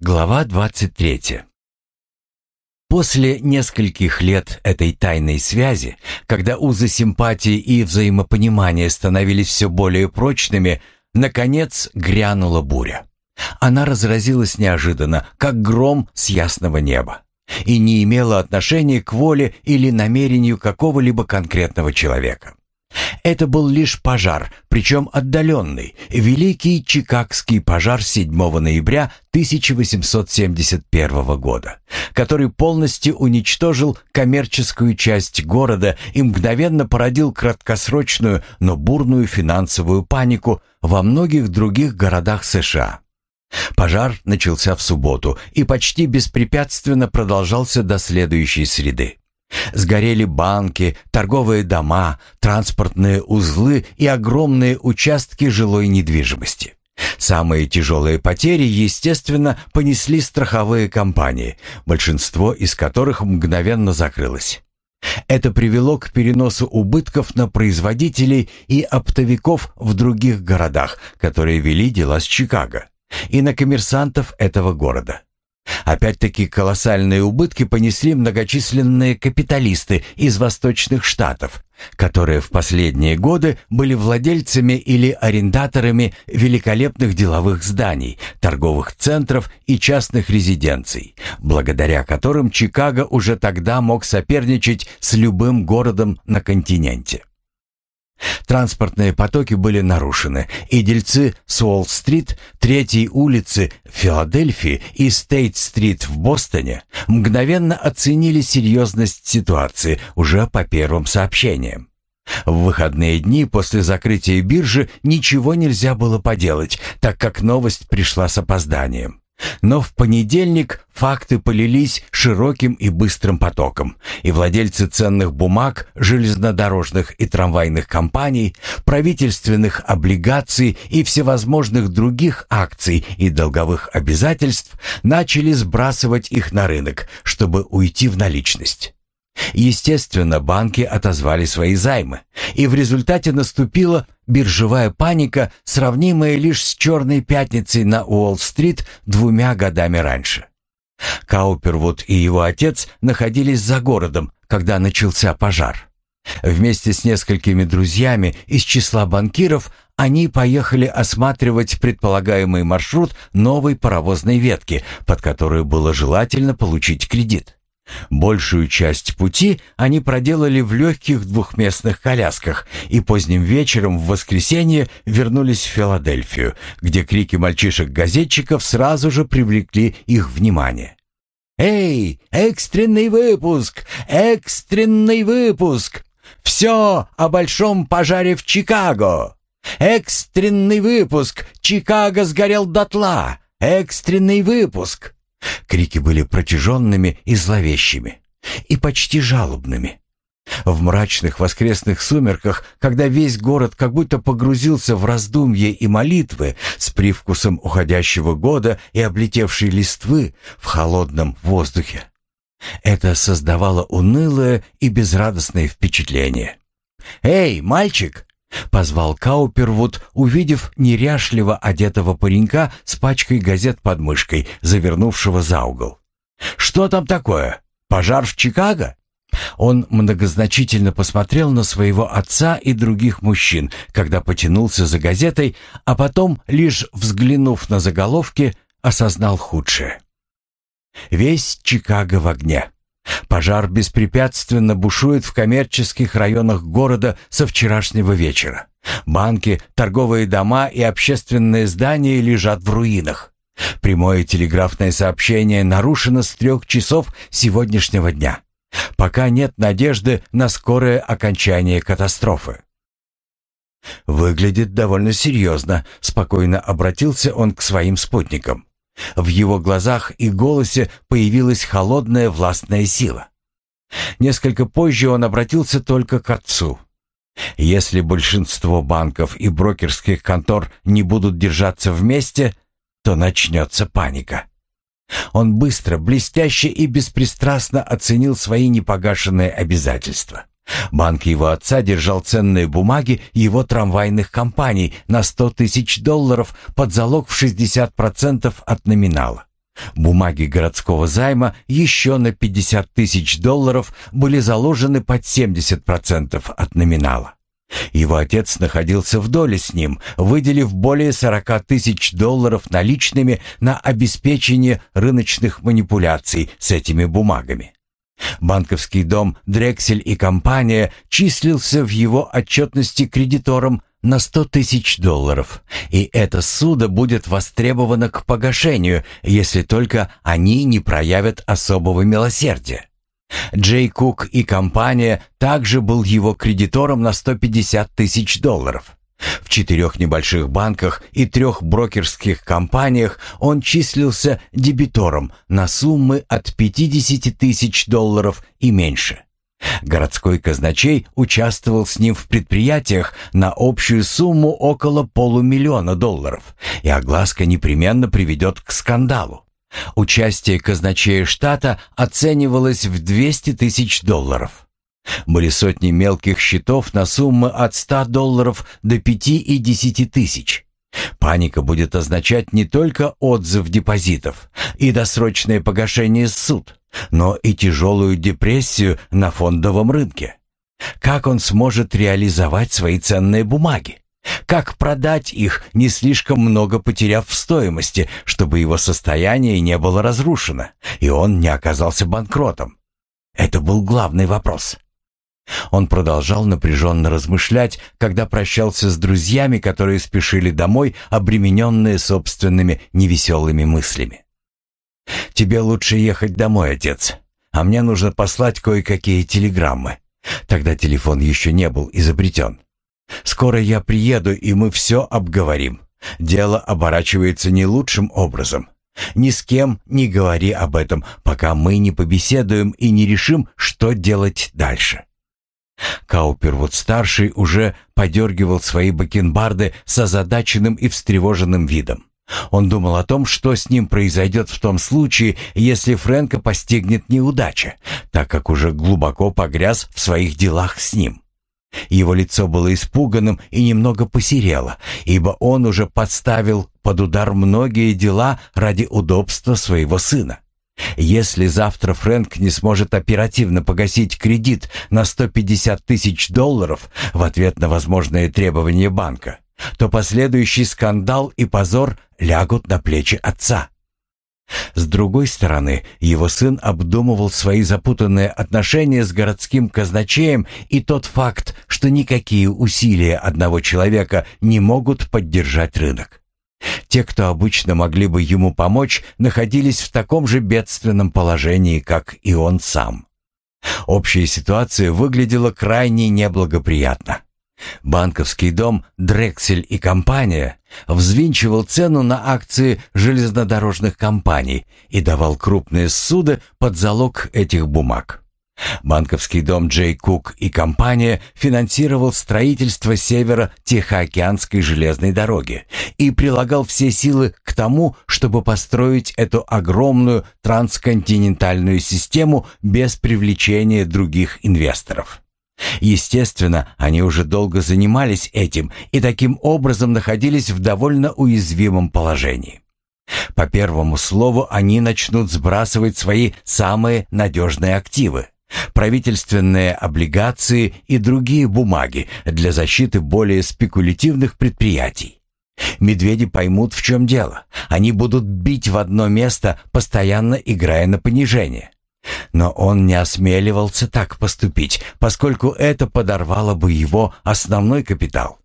Глава 23. После нескольких лет этой тайной связи, когда узы симпатии и взаимопонимания становились все более прочными, наконец грянула буря. Она разразилась неожиданно, как гром с ясного неба, и не имела отношения к воле или намерению какого-либо конкретного человека. Это был лишь пожар, причем отдаленный, Великий Чикагский пожар 7 ноября 1871 года, который полностью уничтожил коммерческую часть города и мгновенно породил краткосрочную, но бурную финансовую панику во многих других городах США. Пожар начался в субботу и почти беспрепятственно продолжался до следующей среды. Сгорели банки, торговые дома, транспортные узлы и огромные участки жилой недвижимости. Самые тяжелые потери, естественно, понесли страховые компании, большинство из которых мгновенно закрылось. Это привело к переносу убытков на производителей и оптовиков в других городах, которые вели дела с Чикаго, и на коммерсантов этого города. Опять-таки колоссальные убытки понесли многочисленные капиталисты из восточных штатов, которые в последние годы были владельцами или арендаторами великолепных деловых зданий, торговых центров и частных резиденций, благодаря которым Чикаго уже тогда мог соперничать с любым городом на континенте. Транспортные потоки были нарушены, и дельцы с Уолл-стрит, Третьей улицы в Филадельфии и Стейт-стрит в Бостоне мгновенно оценили серьезность ситуации уже по первым сообщениям. В выходные дни после закрытия биржи ничего нельзя было поделать, так как новость пришла с опозданием. Но в понедельник факты полились широким и быстрым потоком, и владельцы ценных бумаг, железнодорожных и трамвайных компаний, правительственных облигаций и всевозможных других акций и долговых обязательств начали сбрасывать их на рынок, чтобы уйти в наличность. Естественно, банки отозвали свои займы, и в результате наступила биржевая паника, сравнимая лишь с «Черной пятницей» на Уолл-стрит двумя годами раньше. Каупервуд и его отец находились за городом, когда начался пожар. Вместе с несколькими друзьями из числа банкиров они поехали осматривать предполагаемый маршрут новой паровозной ветки, под которую было желательно получить кредит. Большую часть пути они проделали в легких двухместных колясках и поздним вечером в воскресенье вернулись в Филадельфию, где крики мальчишек-газетчиков сразу же привлекли их внимание. «Эй, экстренный выпуск! Экстренный выпуск! Все о большом пожаре в Чикаго! Экстренный выпуск! Чикаго сгорел дотла! Экстренный выпуск!» Крики были протяженными и зловещими, и почти жалобными. В мрачных воскресных сумерках, когда весь город как будто погрузился в раздумье и молитвы с привкусом уходящего года и облетевшей листвы в холодном воздухе, это создавало унылое и безрадостное впечатление. «Эй, мальчик!» — позвал Каупервуд, увидев неряшливо одетого паренька с пачкой газет под мышкой, завернувшего за угол. «Что там такое? Пожар в Чикаго?» Он многозначительно посмотрел на своего отца и других мужчин, когда потянулся за газетой, а потом, лишь взглянув на заголовки, осознал худшее. Весь Чикаго в огне. Пожар беспрепятственно бушует в коммерческих районах города со вчерашнего вечера. Банки, торговые дома и общественные здания лежат в руинах. Прямое телеграфное сообщение нарушено с трех часов сегодняшнего дня. Пока нет надежды на скорое окончание катастрофы. «Выглядит довольно серьезно», — спокойно обратился он к своим спутникам. В его глазах и голосе появилась холодная властная сила. Несколько позже он обратился только к отцу. Если большинство банков и брокерских контор не будут держаться вместе, то начнется паника. Он быстро, блестяще и беспристрастно оценил свои непогашенные обязательства. Банк его отца держал ценные бумаги его трамвайных компаний на 100 тысяч долларов под залог в 60% от номинала. Бумаги городского займа еще на 50 тысяч долларов были заложены под 70% от номинала. Его отец находился в доле с ним, выделив более 40 тысяч долларов наличными на обеспечение рыночных манипуляций с этими бумагами. Банковский дом «Дрексель и компания» числился в его отчетности кредитором на 100 тысяч долларов, и эта суда будет востребована к погашению, если только они не проявят особого милосердия. Джей Кук и компания также был его кредитором на 150 тысяч долларов. В четырех небольших банках и трех брокерских компаниях он числился дебитором на суммы от 50 тысяч долларов и меньше. Городской казначей участвовал с ним в предприятиях на общую сумму около полумиллиона долларов, и огласка непременно приведет к скандалу. Участие казначея штата оценивалось в 200 тысяч долларов. Были сотни мелких счетов на суммы от 100 долларов до 5 и 10 тысяч. Паника будет означать не только отзыв депозитов и досрочное погашение суд, но и тяжелую депрессию на фондовом рынке. Как он сможет реализовать свои ценные бумаги? Как продать их, не слишком много потеряв в стоимости, чтобы его состояние не было разрушено, и он не оказался банкротом? Это был главный вопрос. Он продолжал напряженно размышлять, когда прощался с друзьями, которые спешили домой, обремененные собственными невеселыми мыслями. «Тебе лучше ехать домой, отец, а мне нужно послать кое-какие телеграммы». Тогда телефон еще не был изобретен. «Скоро я приеду, и мы все обговорим. Дело оборачивается не лучшим образом. Ни с кем не говори об этом, пока мы не побеседуем и не решим, что делать дальше». Каупервуд-старший уже подергивал свои бакенбарды с озадаченным и встревоженным видом. Он думал о том, что с ним произойдет в том случае, если Фрэнка постигнет неудача, так как уже глубоко погряз в своих делах с ним. Его лицо было испуганным и немного посерело, ибо он уже подставил под удар многие дела ради удобства своего сына. Если завтра Фрэнк не сможет оперативно погасить кредит на 150 тысяч долларов в ответ на возможные требования банка, то последующий скандал и позор лягут на плечи отца. С другой стороны, его сын обдумывал свои запутанные отношения с городским казначеем и тот факт, что никакие усилия одного человека не могут поддержать рынок. Те, кто обычно могли бы ему помочь, находились в таком же бедственном положении, как и он сам. Общая ситуация выглядела крайне неблагоприятно. Банковский дом «Дрексель и компания» взвинчивал цену на акции железнодорожных компаний и давал крупные суды под залог этих бумаг. Банковский дом Джей Кук и компания финансировал строительство севера Тихоокеанской железной дороги и прилагал все силы к тому, чтобы построить эту огромную трансконтинентальную систему без привлечения других инвесторов. Естественно, они уже долго занимались этим и таким образом находились в довольно уязвимом положении. По первому слову они начнут сбрасывать свои самые надежные активы правительственные облигации и другие бумаги для защиты более спекулятивных предприятий. Медведи поймут, в чем дело. Они будут бить в одно место, постоянно играя на понижение. Но он не осмеливался так поступить, поскольку это подорвало бы его основной капитал.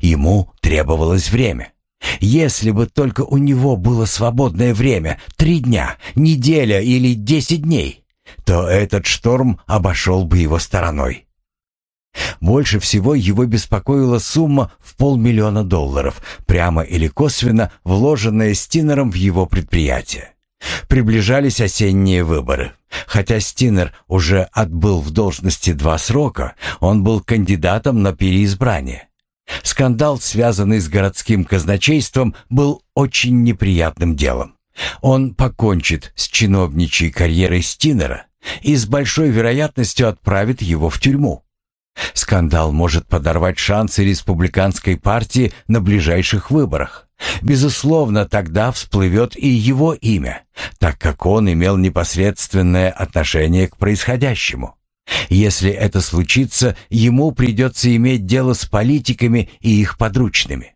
Ему требовалось время. Если бы только у него было свободное время, три дня, неделя или десять дней, то этот шторм обошел бы его стороной. Больше всего его беспокоила сумма в полмиллиона долларов, прямо или косвенно вложенная Стинером в его предприятие. Приближались осенние выборы. Хотя Стинер уже отбыл в должности два срока, он был кандидатом на переизбрание. Скандал, связанный с городским казначейством, был очень неприятным делом. Он покончит с чиновничьей карьерой Стинера и с большой вероятностью отправит его в тюрьму. Скандал может подорвать шансы республиканской партии на ближайших выборах. Безусловно, тогда всплывет и его имя, так как он имел непосредственное отношение к происходящему. Если это случится, ему придется иметь дело с политиками и их подручными.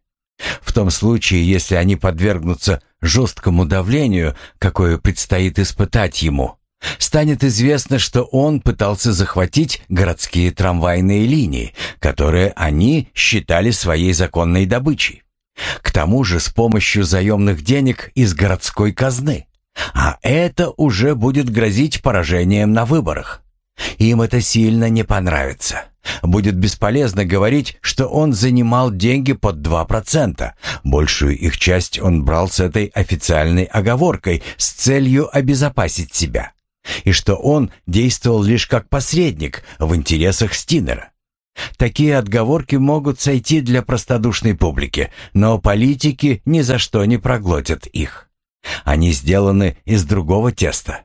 В том случае, если они подвергнутся жесткому давлению, какое предстоит испытать ему, станет известно, что он пытался захватить городские трамвайные линии, которые они считали своей законной добычей. К тому же с помощью заемных денег из городской казны. А это уже будет грозить поражением на выборах. Им это сильно не понравится. Будет бесполезно говорить, что он занимал деньги под 2%. Большую их часть он брал с этой официальной оговоркой с целью обезопасить себя. И что он действовал лишь как посредник в интересах Стинера. Такие отговорки могут сойти для простодушной публики, но политики ни за что не проглотят их. Они сделаны из другого теста.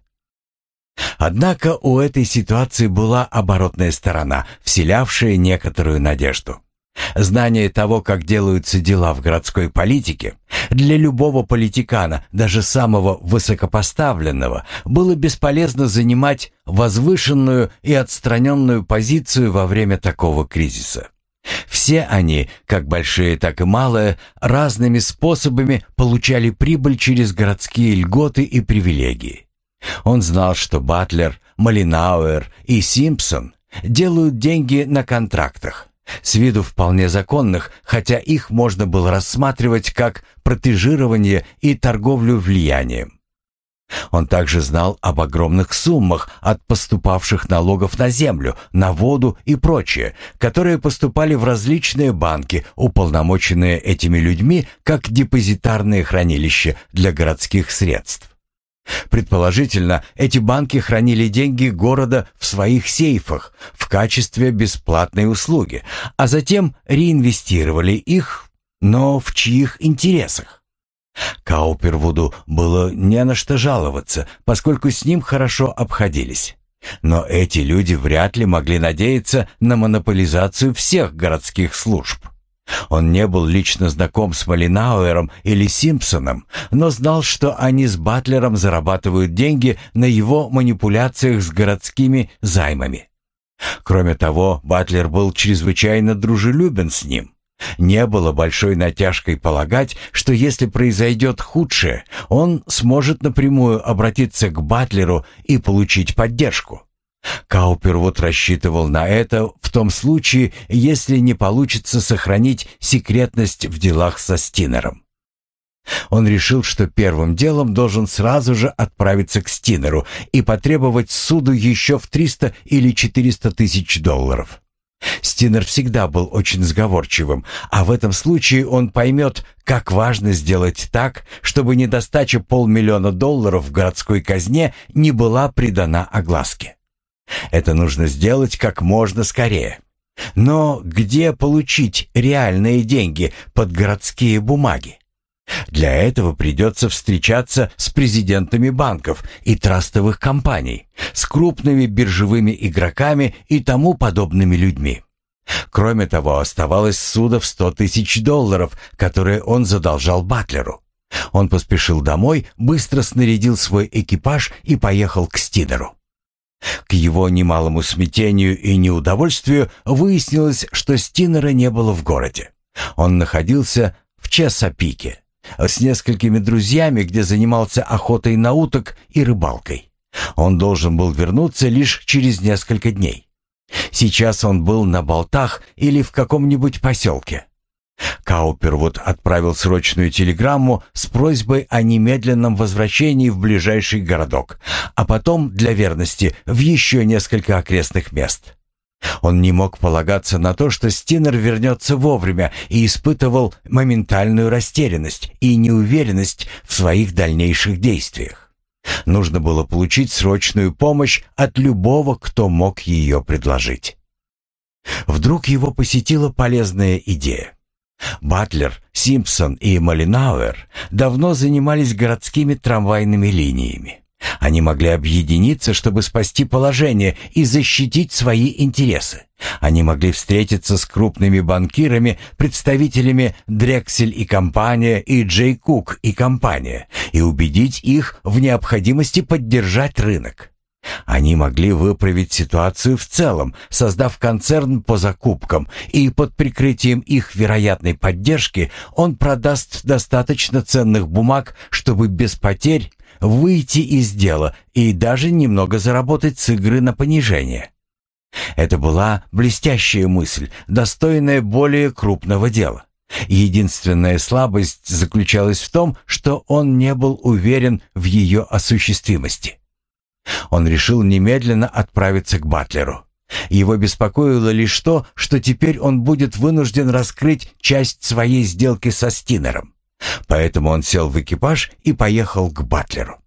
Однако у этой ситуации была оборотная сторона, вселявшая некоторую надежду. Знание того, как делаются дела в городской политике, для любого политикана, даже самого высокопоставленного, было бесполезно занимать возвышенную и отстраненную позицию во время такого кризиса. Все они, как большие, так и малые, разными способами получали прибыль через городские льготы и привилегии. Он знал, что Батлер, Малинауэр и Симпсон делают деньги на контрактах, с виду вполне законных, хотя их можно было рассматривать как протежирование и торговлю влиянием. Он также знал об огромных суммах от поступавших налогов на землю, на воду и прочее, которые поступали в различные банки, уполномоченные этими людьми как депозитарные хранилища для городских средств. Предположительно, эти банки хранили деньги города в своих сейфах в качестве бесплатной услуги, а затем реинвестировали их, но в чьих интересах? Каупервуду было не на что жаловаться, поскольку с ним хорошо обходились. Но эти люди вряд ли могли надеяться на монополизацию всех городских служб. Он не был лично знаком с Малинауэром или Симпсоном, но знал, что они с Батлером зарабатывают деньги на его манипуляциях с городскими займами. Кроме того, Батлер был чрезвычайно дружелюбен с ним. Не было большой натяжкой полагать, что если произойдет худшее, он сможет напрямую обратиться к Батлеру и получить поддержку. Каупервуд рассчитывал на это в том случае, если не получится сохранить секретность в делах со Стинером. Он решил, что первым делом должен сразу же отправиться к Стинеру и потребовать суду еще в 300 или 400 тысяч долларов. Стинер всегда был очень сговорчивым, а в этом случае он поймет, как важно сделать так, чтобы недостача полмиллиона долларов в городской казне не была придана огласке. Это нужно сделать как можно скорее. Но где получить реальные деньги под городские бумаги? Для этого придется встречаться с президентами банков и трастовых компаний, с крупными биржевыми игроками и тому подобными людьми. Кроме того, оставалось суда в сто тысяч долларов, которые он задолжал Батлеру. Он поспешил домой, быстро снарядил свой экипаж и поехал к Стинеру. К его немалому смятению и неудовольствию выяснилось, что Стинера не было в городе. Он находился в Чесапике с несколькими друзьями, где занимался охотой на уток и рыбалкой. Он должен был вернуться лишь через несколько дней. Сейчас он был на болтах или в каком-нибудь поселке. Каупервуд отправил срочную телеграмму с просьбой о немедленном возвращении в ближайший городок, а потом, для верности, в еще несколько окрестных мест. Он не мог полагаться на то, что Стинер вернется вовремя и испытывал моментальную растерянность и неуверенность в своих дальнейших действиях. Нужно было получить срочную помощь от любого, кто мог ее предложить. Вдруг его посетила полезная идея. Батлер, Симпсон и Малинауэр давно занимались городскими трамвайными линиями. Они могли объединиться, чтобы спасти положение и защитить свои интересы. Они могли встретиться с крупными банкирами, представителями Дрексель и компания и Джей Кук и компания и убедить их в необходимости поддержать рынок. Они могли выправить ситуацию в целом, создав концерн по закупкам, и под прикрытием их вероятной поддержки он продаст достаточно ценных бумаг, чтобы без потерь выйти из дела и даже немного заработать с игры на понижение. Это была блестящая мысль, достойная более крупного дела. Единственная слабость заключалась в том, что он не был уверен в ее осуществимости. Он решил немедленно отправиться к Батлеру. Его беспокоило лишь то, что теперь он будет вынужден раскрыть часть своей сделки со Стинером. Поэтому он сел в экипаж и поехал к Батлеру.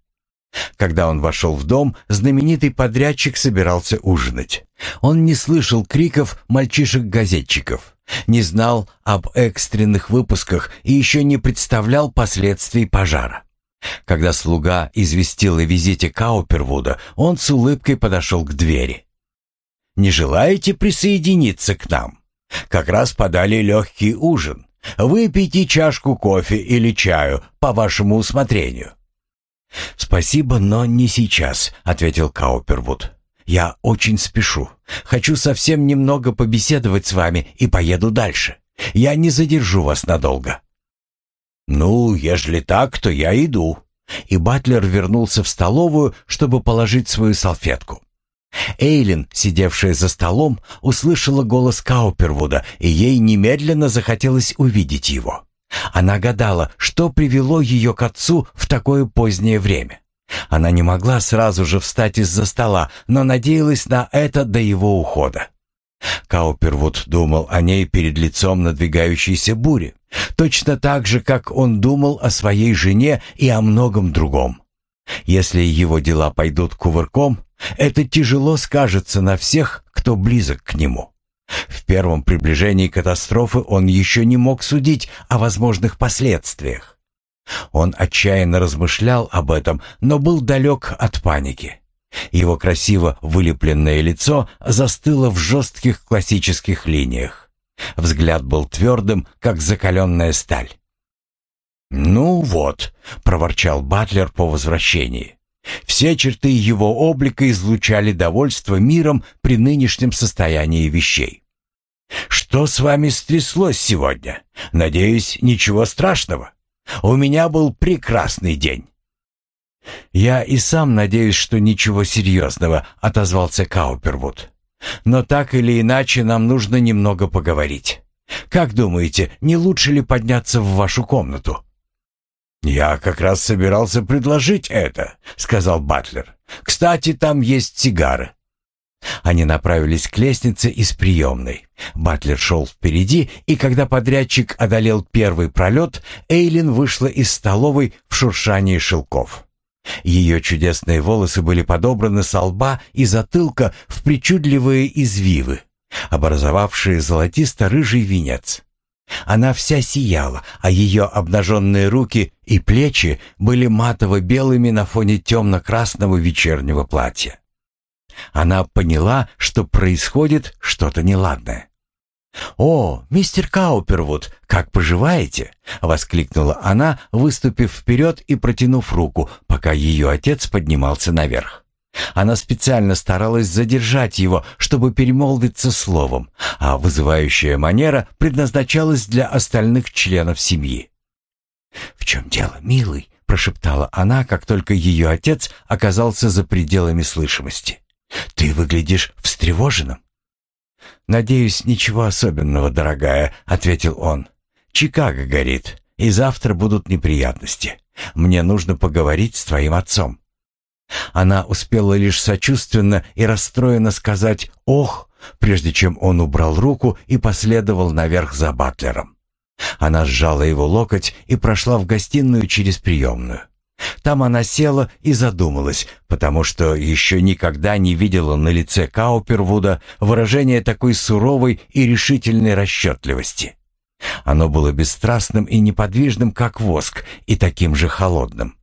Когда он вошел в дом, знаменитый подрядчик собирался ужинать. Он не слышал криков мальчишек-газетчиков, не знал об экстренных выпусках и еще не представлял последствий пожара. Когда слуга известил о визите Каупервуда, он с улыбкой подошел к двери. «Не желаете присоединиться к нам? Как раз подали легкий ужин. Выпейте чашку кофе или чаю по вашему усмотрению». «Спасибо, но не сейчас», — ответил Каупервуд. «Я очень спешу. Хочу совсем немного побеседовать с вами и поеду дальше. Я не задержу вас надолго». «Ну, ежели так, то я иду». И Батлер вернулся в столовую, чтобы положить свою салфетку. Эйлин, сидевшая за столом, услышала голос Каупервуда, и ей немедленно захотелось увидеть его. Она гадала, что привело ее к отцу в такое позднее время. Она не могла сразу же встать из-за стола, но надеялась на это до его ухода. Каупервуд думал о ней перед лицом надвигающейся бури, точно так же, как он думал о своей жене и о многом другом. Если его дела пойдут кувырком, это тяжело скажется на всех, кто близок к нему. В первом приближении катастрофы он еще не мог судить о возможных последствиях. Он отчаянно размышлял об этом, но был далек от паники. Его красиво вылепленное лицо застыло в жестких классических линиях. Взгляд был твердым, как закаленная сталь. «Ну вот», — проворчал Батлер по возвращении. Все черты его облика излучали довольство миром при нынешнем состоянии вещей. «Что с вами стряслось сегодня? Надеюсь, ничего страшного. У меня был прекрасный день». «Я и сам надеюсь, что ничего серьезного», — отозвался Каупервуд. «Но так или иначе нам нужно немного поговорить. Как думаете, не лучше ли подняться в вашу комнату?» «Я как раз собирался предложить это», — сказал Батлер. «Кстати, там есть сигары». Они направились к лестнице из приемной. Батлер шел впереди, и когда подрядчик одолел первый пролет, Эйлин вышла из столовой в шуршании шелков. Ее чудесные волосы были подобраны со лба и затылка в причудливые извивы, образовавшие золотисто-рыжий венец. Она вся сияла, а ее обнаженные руки и плечи были матово-белыми на фоне темно-красного вечернего платья. Она поняла, что происходит что-то неладное. «О, мистер Каупервуд, как поживаете?» — воскликнула она, выступив вперед и протянув руку, пока ее отец поднимался наверх. Она специально старалась задержать его, чтобы перемолвиться словом, а вызывающая манера предназначалась для остальных членов семьи. «В чем дело, милый?» — прошептала она, как только ее отец оказался за пределами слышимости. «Ты выглядишь встревоженным». «Надеюсь, ничего особенного, дорогая», — ответил он. «Чикаго горит, и завтра будут неприятности. Мне нужно поговорить с твоим отцом». Она успела лишь сочувственно и расстроенно сказать «Ох!», прежде чем он убрал руку и последовал наверх за батлером. Она сжала его локоть и прошла в гостиную через приемную. Там она села и задумалась, потому что еще никогда не видела на лице Каупервуда выражения такой суровой и решительной расчетливости. Оно было бесстрастным и неподвижным, как воск, и таким же холодным.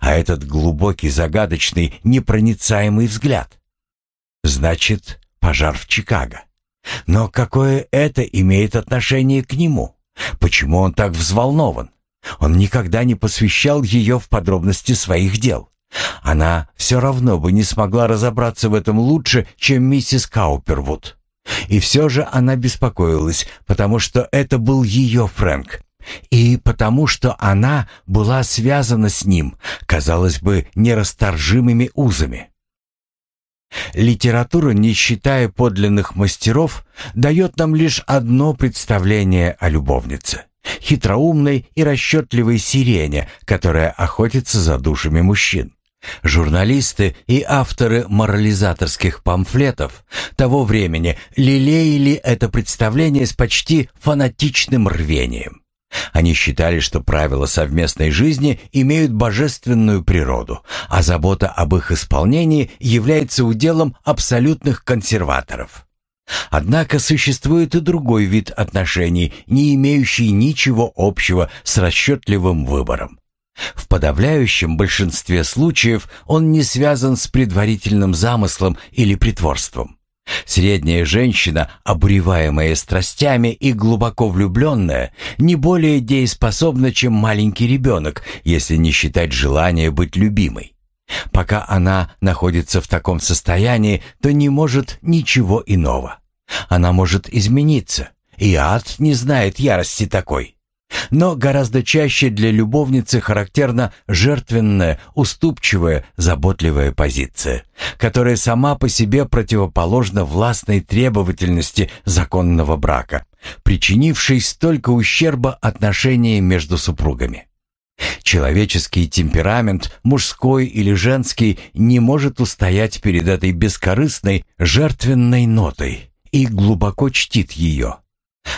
А этот глубокий, загадочный, непроницаемый взгляд. Значит, пожар в Чикаго. Но какое это имеет отношение к нему? Почему он так взволнован? Он никогда не посвящал ее в подробности своих дел. Она все равно бы не смогла разобраться в этом лучше, чем миссис Каупервуд. И все же она беспокоилась, потому что это был ее Фрэнк. И потому что она была связана с ним, казалось бы, нерасторжимыми узами. Литература, не считая подлинных мастеров, дает нам лишь одно представление о любовнице — хитроумной и расчетливой сирене, которая охотится за душами мужчин. Журналисты и авторы морализаторских памфлетов того времени лелеяли это представление с почти фанатичным рвением. Они считали, что правила совместной жизни имеют божественную природу, а забота об их исполнении является уделом абсолютных консерваторов. Однако существует и другой вид отношений, не имеющий ничего общего с расчетливым выбором. В подавляющем большинстве случаев он не связан с предварительным замыслом или притворством. Средняя женщина, обуреваемая страстями и глубоко влюбленная, не более дееспособна, чем маленький ребенок, если не считать желания быть любимой. Пока она находится в таком состоянии, то не может ничего иного. Она может измениться, и ад не знает ярости такой. Но гораздо чаще для любовницы характерна жертвенная, уступчивая, заботливая позиция, которая сама по себе противоположна властной требовательности законного брака, причинившей столько ущерба отношениям между супругами. Человеческий темперамент, мужской или женский, не может устоять перед этой бескорыстной, жертвенной нотой и глубоко чтит ее.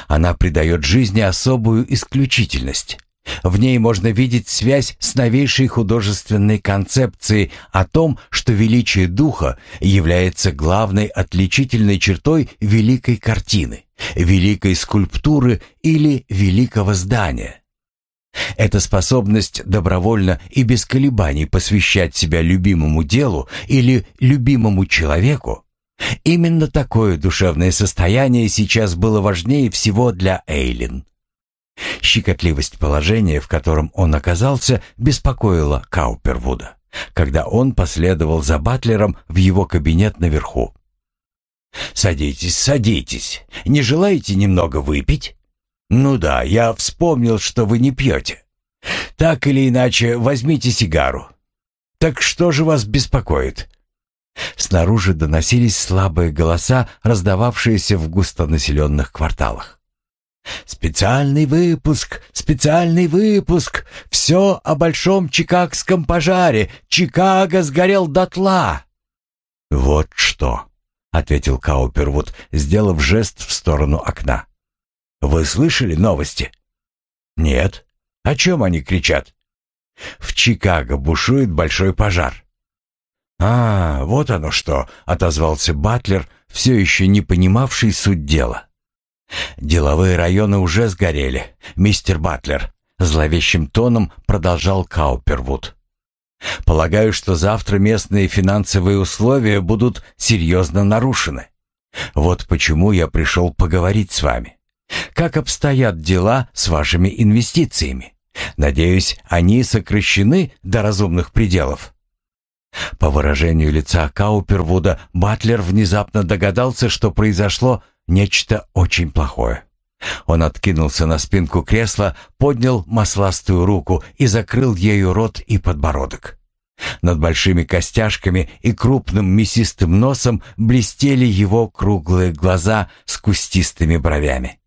Она придает жизни особую исключительность. В ней можно видеть связь с новейшей художественной концепцией о том, что величие духа является главной отличительной чертой великой картины, великой скульптуры или великого здания. Эта способность добровольно и без колебаний посвящать себя любимому делу или любимому человеку Именно такое душевное состояние сейчас было важнее всего для Эйлин. Щекотливость положения, в котором он оказался, беспокоила Каупервуда, когда он последовал за Батлером в его кабинет наверху. «Садитесь, садитесь. Не желаете немного выпить?» «Ну да, я вспомнил, что вы не пьете. Так или иначе, возьмите сигару. Так что же вас беспокоит?» Снаружи доносились слабые голоса, раздававшиеся в густонаселенных кварталах. «Специальный выпуск! Специальный выпуск! Все о большом чикагском пожаре! Чикаго сгорел дотла!» «Вот что!» — ответил Каупервуд, сделав жест в сторону окна. «Вы слышали новости?» «Нет. О чем они кричат?» «В Чикаго бушует большой пожар. «А, вот оно что!» — отозвался Батлер, все еще не понимавший суть дела. «Деловые районы уже сгорели, мистер Батлер», — зловещим тоном продолжал Каупервуд. «Полагаю, что завтра местные финансовые условия будут серьезно нарушены. Вот почему я пришел поговорить с вами. Как обстоят дела с вашими инвестициями? Надеюсь, они сокращены до разумных пределов?» По выражению лица Каупервуда Батлер внезапно догадался, что произошло нечто очень плохое. Он откинулся на спинку кресла, поднял масластую руку и закрыл ею рот и подбородок. Над большими костяшками и крупным мясистым носом блестели его круглые глаза с кустистыми бровями.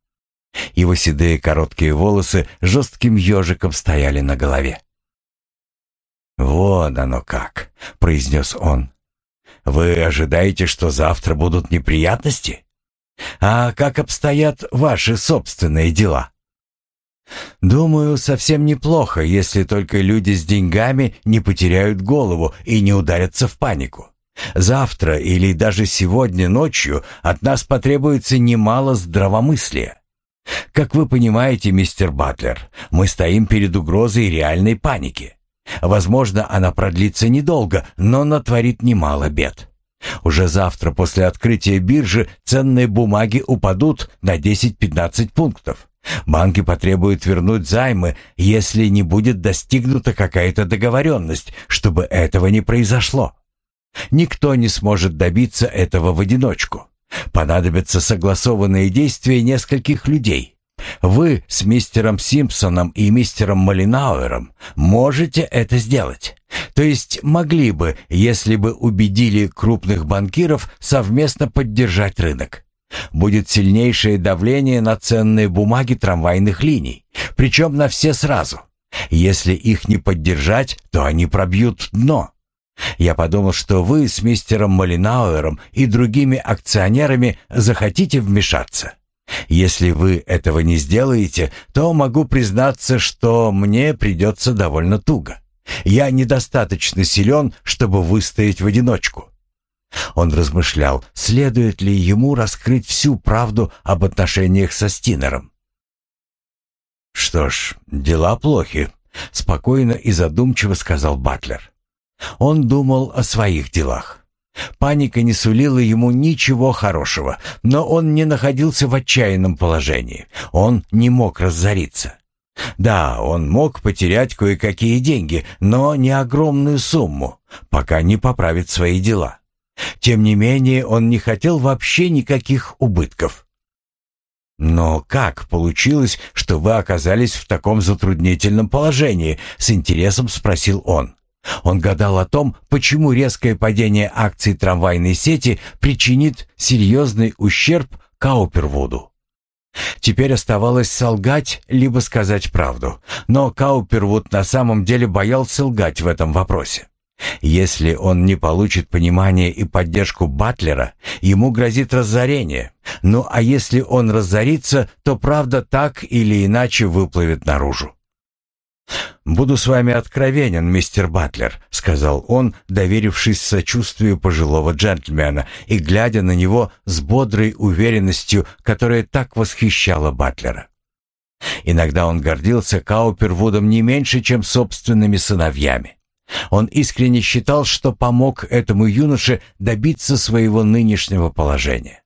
Его седые короткие волосы жестким ежиком стояли на голове. «Вот оно как», — произнес он. «Вы ожидаете, что завтра будут неприятности? А как обстоят ваши собственные дела?» «Думаю, совсем неплохо, если только люди с деньгами не потеряют голову и не ударятся в панику. Завтра или даже сегодня ночью от нас потребуется немало здравомыслия. Как вы понимаете, мистер Батлер, мы стоим перед угрозой реальной паники. Возможно, она продлится недолго, но натворит немало бед. Уже завтра после открытия биржи ценные бумаги упадут на 10-15 пунктов. Банки потребуют вернуть займы, если не будет достигнута какая-то договоренность, чтобы этого не произошло. Никто не сможет добиться этого в одиночку. Понадобятся согласованные действия нескольких людей. Вы с мистером Симпсоном и мистером Малинауэром можете это сделать. То есть могли бы, если бы убедили крупных банкиров совместно поддержать рынок. Будет сильнейшее давление на ценные бумаги трамвайных линий, причем на все сразу. Если их не поддержать, то они пробьют дно. Я подумал, что вы с мистером Малинауэром и другими акционерами захотите вмешаться. Если вы этого не сделаете, то могу признаться, что мне придется довольно туго. Я недостаточно силен, чтобы выстоять в одиночку. Он размышлял, следует ли ему раскрыть всю правду об отношениях со Стинером. «Что ж, дела плохи», — спокойно и задумчиво сказал Батлер. Он думал о своих делах. Паника не сулила ему ничего хорошего, но он не находился в отчаянном положении. Он не мог разориться. Да, он мог потерять кое-какие деньги, но не огромную сумму, пока не поправит свои дела. Тем не менее, он не хотел вообще никаких убытков. «Но как получилось, что вы оказались в таком затруднительном положении?» — с интересом спросил он. Он гадал о том, почему резкое падение акций трамвайной сети причинит серьезный ущерб Каупервуду. Теперь оставалось солгать, либо сказать правду. Но Каупервуд на самом деле боялся лгать в этом вопросе. Если он не получит понимания и поддержку Батлера, ему грозит разорение. Ну а если он разорится, то правда так или иначе выплывет наружу. «Буду с вами откровенен, мистер Батлер», — сказал он, доверившись сочувствию пожилого джентльмена и глядя на него с бодрой уверенностью, которая так восхищала Батлера. Иногда он гордился Каупервудом не меньше, чем собственными сыновьями. Он искренне считал, что помог этому юноше добиться своего нынешнего положения.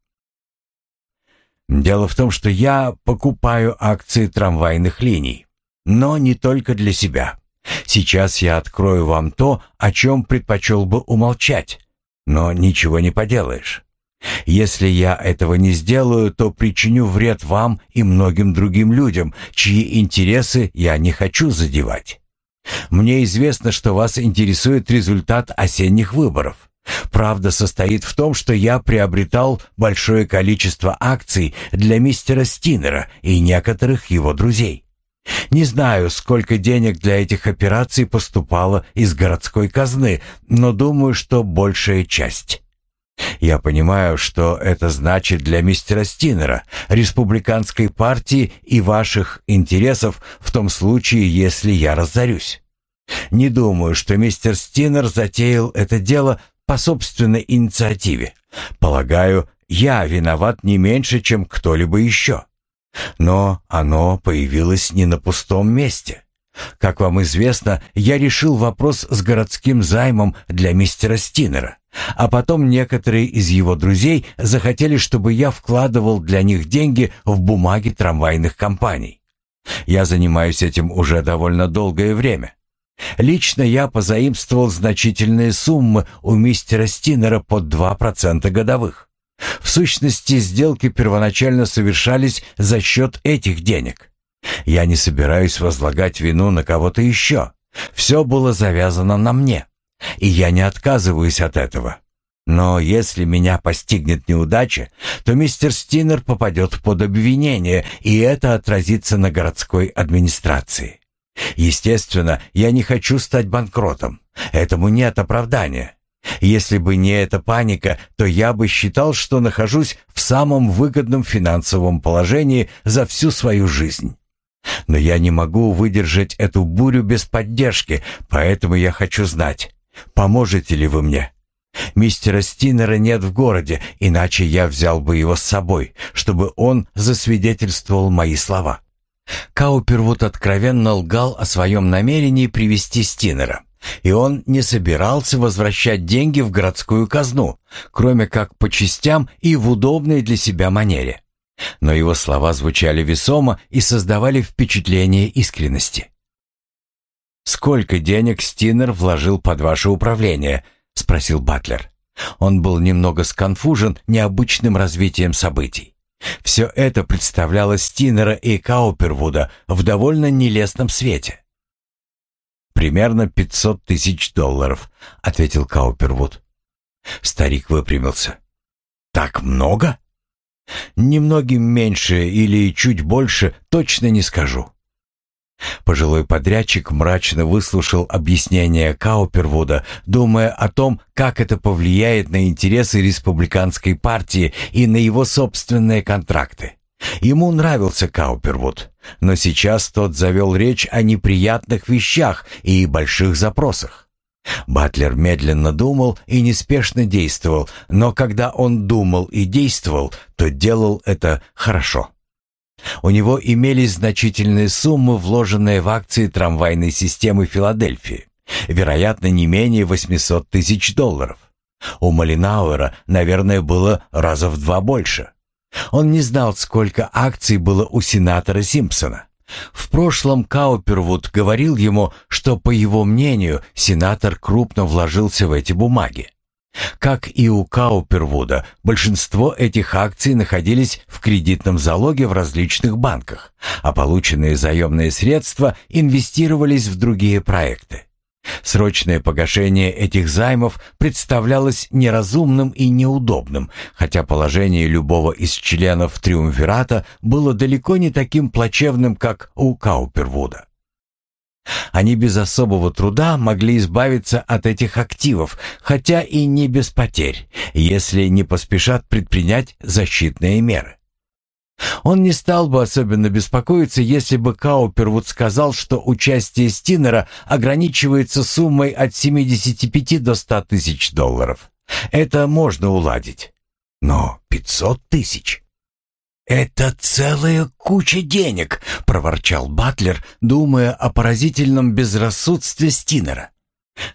«Дело в том, что я покупаю акции трамвайных линий. Но не только для себя. Сейчас я открою вам то, о чем предпочел бы умолчать. Но ничего не поделаешь. Если я этого не сделаю, то причиню вред вам и многим другим людям, чьи интересы я не хочу задевать. Мне известно, что вас интересует результат осенних выборов. Правда состоит в том, что я приобретал большое количество акций для мистера Стинера и некоторых его друзей. Не знаю, сколько денег для этих операций поступало из городской казны, но думаю, что большая часть. Я понимаю, что это значит для мистера Стинера, республиканской партии и ваших интересов в том случае, если я разорюсь. Не думаю, что мистер Стинер затеял это дело по собственной инициативе. Полагаю, я виноват не меньше, чем кто-либо еще. Но оно появилось не на пустом месте. Как вам известно, я решил вопрос с городским займом для мистера Стинера, а потом некоторые из его друзей захотели, чтобы я вкладывал для них деньги в бумаги трамвайных компаний. Я занимаюсь этим уже довольно долгое время. Лично я позаимствовал значительные суммы у мистера Стинера под 2% годовых. В сущности, сделки первоначально совершались за счет этих денег. Я не собираюсь возлагать вину на кого-то еще. Все было завязано на мне, и я не отказываюсь от этого. Но если меня постигнет неудача, то мистер Стинер попадет под обвинение, и это отразится на городской администрации. Естественно, я не хочу стать банкротом. Этому нет оправдания. Если бы не эта паника, то я бы считал, что нахожусь в самом выгодном финансовом положении за всю свою жизнь. Но я не могу выдержать эту бурю без поддержки, поэтому я хочу знать, поможете ли вы мне. Мистера Стинера нет в городе, иначе я взял бы его с собой, чтобы он засвидетельствовал мои слова. Каупервуд откровенно лгал о своем намерении привести Стинера. И он не собирался возвращать деньги в городскую казну, кроме как по частям и в удобной для себя манере. Но его слова звучали весомо и создавали впечатление искренности. «Сколько денег Стинер вложил под ваше управление?» — спросил Батлер. Он был немного сконфужен необычным развитием событий. Все это представляло Стинера и Каупервуда в довольно нелестном свете. «Примерно пятьсот тысяч долларов», — ответил Каупервуд. Старик выпрямился. «Так много?» «Немногим меньше или чуть больше, точно не скажу. Пожилой подрядчик мрачно выслушал объяснение Каупервуда, думая о том, как это повлияет на интересы республиканской партии и на его собственные контракты. Ему нравился Каупервуд, но сейчас тот завел речь о неприятных вещах и больших запросах. Батлер медленно думал и неспешно действовал, но когда он думал и действовал, то делал это хорошо. У него имелись значительные суммы, вложенные в акции трамвайной системы Филадельфии, вероятно, не менее 800 тысяч долларов. У Малинауэра, наверное, было раза в два больше. Он не знал, сколько акций было у сенатора Симпсона. В прошлом Каупервуд говорил ему, что, по его мнению, сенатор крупно вложился в эти бумаги. Как и у Каупервуда, большинство этих акций находились в кредитном залоге в различных банках, а полученные заемные средства инвестировались в другие проекты. Срочное погашение этих займов представлялось неразумным и неудобным, хотя положение любого из членов Триумвирата было далеко не таким плачевным, как у Каупервуда. Они без особого труда могли избавиться от этих активов, хотя и не без потерь, если не поспешат предпринять защитные меры. Он не стал бы особенно беспокоиться, если бы Каупервуд сказал, что участие Стинера ограничивается суммой от 75 до 100 тысяч долларов. Это можно уладить. Но 500 тысяч? «Это целая куча денег», — проворчал Батлер, думая о поразительном безрассудстве Стинера.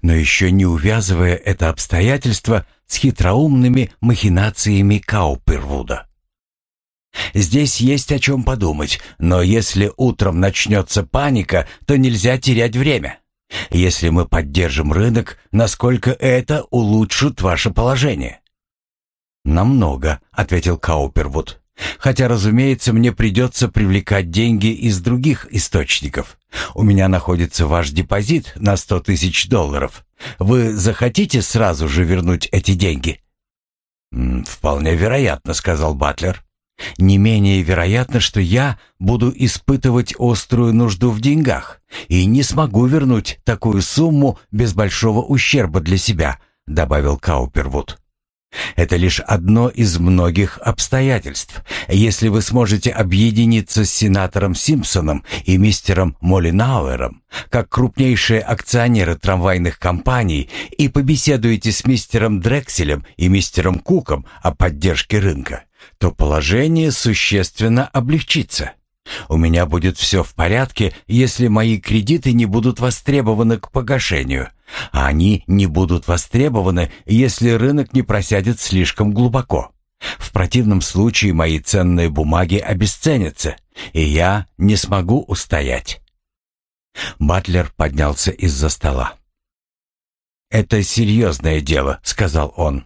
Но еще не увязывая это обстоятельство с хитроумными махинациями Каупервуда. Здесь есть о чем подумать, но если утром начнется паника, то нельзя терять время. Если мы поддержим рынок, насколько это улучшит ваше положение? «Намного», — ответил Каупервуд. Хотя, разумеется, мне придется привлекать деньги из других источников. У меня находится ваш депозит на сто тысяч долларов. Вы захотите сразу же вернуть эти деньги?» «Вполне вероятно», — сказал Батлер. «Не менее вероятно, что я буду испытывать острую нужду в деньгах и не смогу вернуть такую сумму без большого ущерба для себя», — добавил Каупервуд. Это лишь одно из многих обстоятельств. Если вы сможете объединиться с сенатором Симпсоном и мистером Молинауэром, как крупнейшие акционеры трамвайных компаний, и побеседуете с мистером Дрекселем и мистером Куком о поддержке рынка, то положение существенно облегчится. У меня будет все в порядке, если мои кредиты не будут востребованы к погашению, а они не будут востребованы, если рынок не просядет слишком глубоко. В противном случае мои ценные бумаги обесценятся, и я не смогу устоять. Батлер поднялся из-за стола. «Это серьезное дело», — сказал он.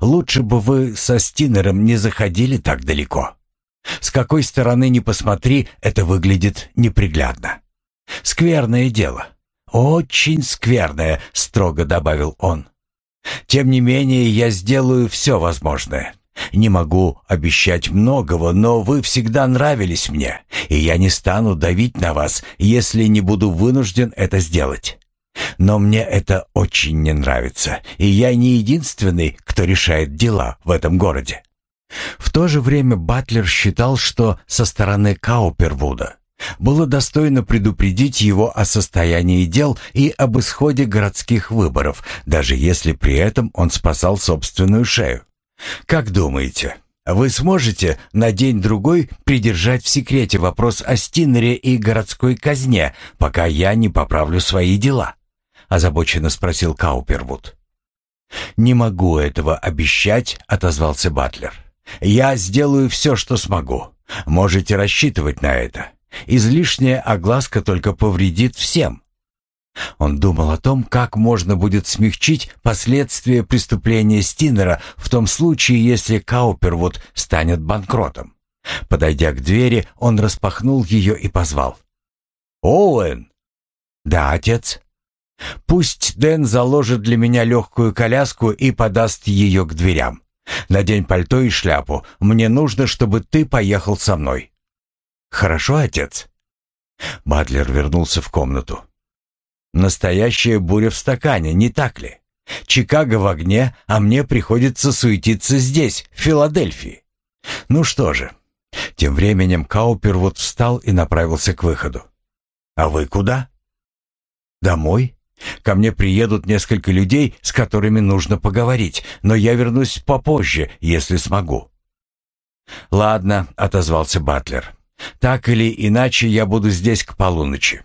«Лучше бы вы со Стинером не заходили так далеко». С какой стороны ни посмотри, это выглядит неприглядно. Скверное дело. Очень скверное, строго добавил он. Тем не менее, я сделаю все возможное. Не могу обещать многого, но вы всегда нравились мне, и я не стану давить на вас, если не буду вынужден это сделать. Но мне это очень не нравится, и я не единственный, кто решает дела в этом городе. В то же время Батлер считал, что со стороны Каупервуда было достойно предупредить его о состоянии дел и об исходе городских выборов, даже если при этом он спасал собственную шею. «Как думаете, Вы сможете на день-другой придержать в секрете вопрос о Стиннере и городской казне, пока я не поправлю свои дела?» — озабоченно спросил Каупервуд. «Не могу этого обещать», — отозвался Батлер. «Я сделаю все, что смогу. Можете рассчитывать на это. Излишняя огласка только повредит всем». Он думал о том, как можно будет смягчить последствия преступления Стинера в том случае, если Каупервуд станет банкротом. Подойдя к двери, он распахнул ее и позвал. «Оуэн!» «Да, отец?» «Пусть Дэн заложит для меня легкую коляску и подаст ее к дверям. Надень пальто и шляпу. Мне нужно, чтобы ты поехал со мной». «Хорошо, отец?» Батлер вернулся в комнату. Настоящая буря в стакане, не так ли? Чикаго в огне, а мне приходится суетиться здесь, в Филадельфии. Ну что же. Тем временем Каупер вот встал и направился к выходу. А вы куда? Домой. Ко мне приедут несколько людей, с которыми нужно поговорить, но я вернусь попозже, если смогу. Ладно, отозвался Батлер. Так или иначе я буду здесь к полуночи.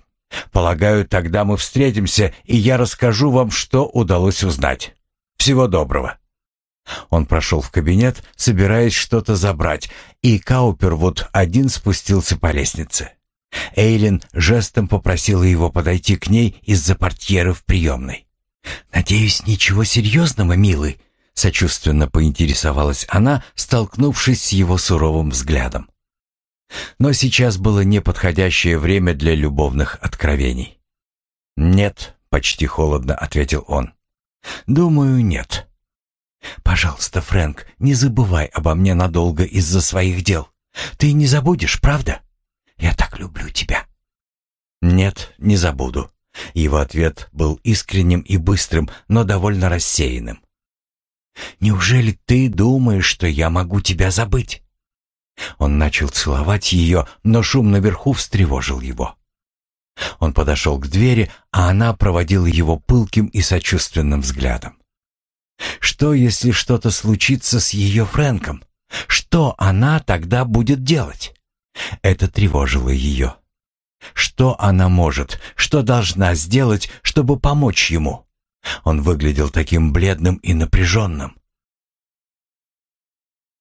Полагаю, тогда мы встретимся, и я расскажу вам, что удалось узнать. Всего доброго». Он прошел в кабинет, собираясь что-то забрать, и Каупервуд один спустился по лестнице. Эйлин жестом попросила его подойти к ней из-за портьеры в приемной. «Надеюсь, ничего серьезного, милый?» — сочувственно поинтересовалась она, столкнувшись с его суровым взглядом. Но сейчас было неподходящее время для любовных откровений. «Нет», — почти холодно ответил он. «Думаю, нет». «Пожалуйста, Фрэнк, не забывай обо мне надолго из-за своих дел. Ты не забудешь, правда? Я так люблю тебя». «Нет, не забуду». Его ответ был искренним и быстрым, но довольно рассеянным. «Неужели ты думаешь, что я могу тебя забыть?» Он начал целовать ее, но шум наверху встревожил его. Он подошел к двери, а она проводила его пылким и сочувственным взглядом. Что, если что-то случится с ее Фрэнком? Что она тогда будет делать? Это тревожило ее. Что она может, что должна сделать, чтобы помочь ему? Он выглядел таким бледным и напряженным.